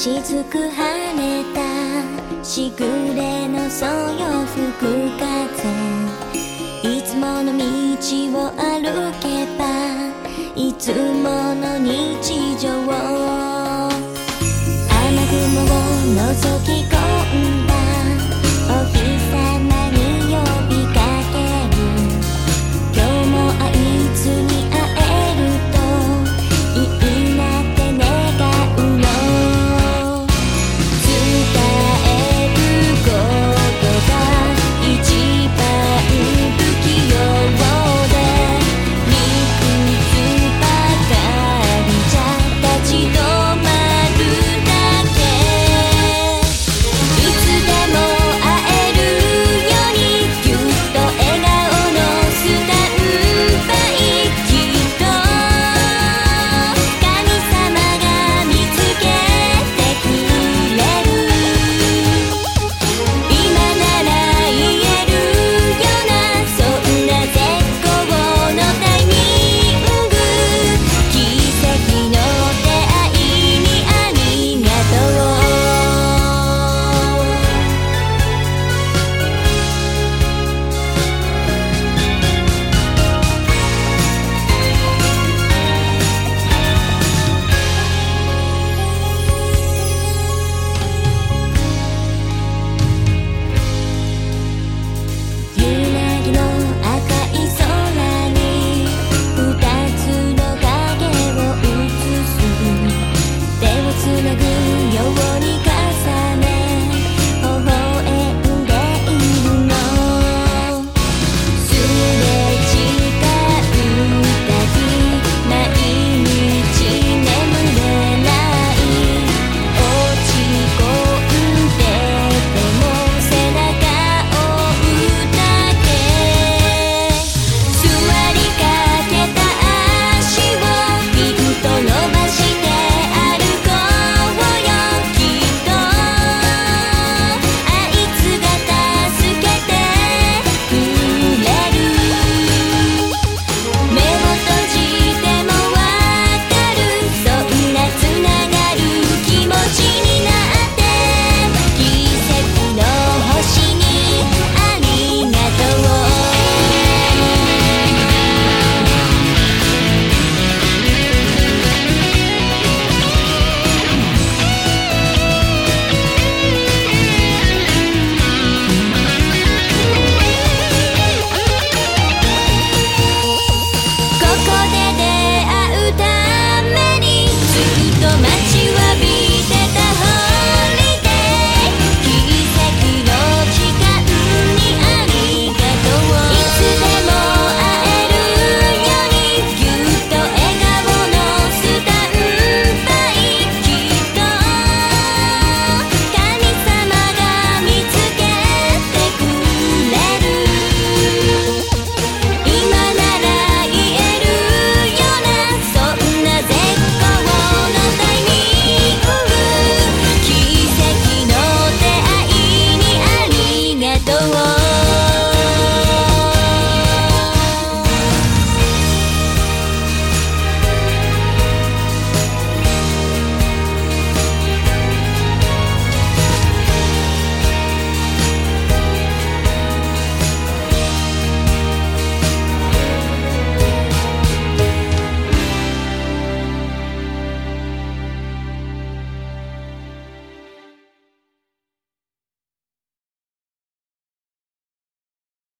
雫跳ねたしぐれのそよ吹く風いつもの道を歩けばいつもの日常ぐように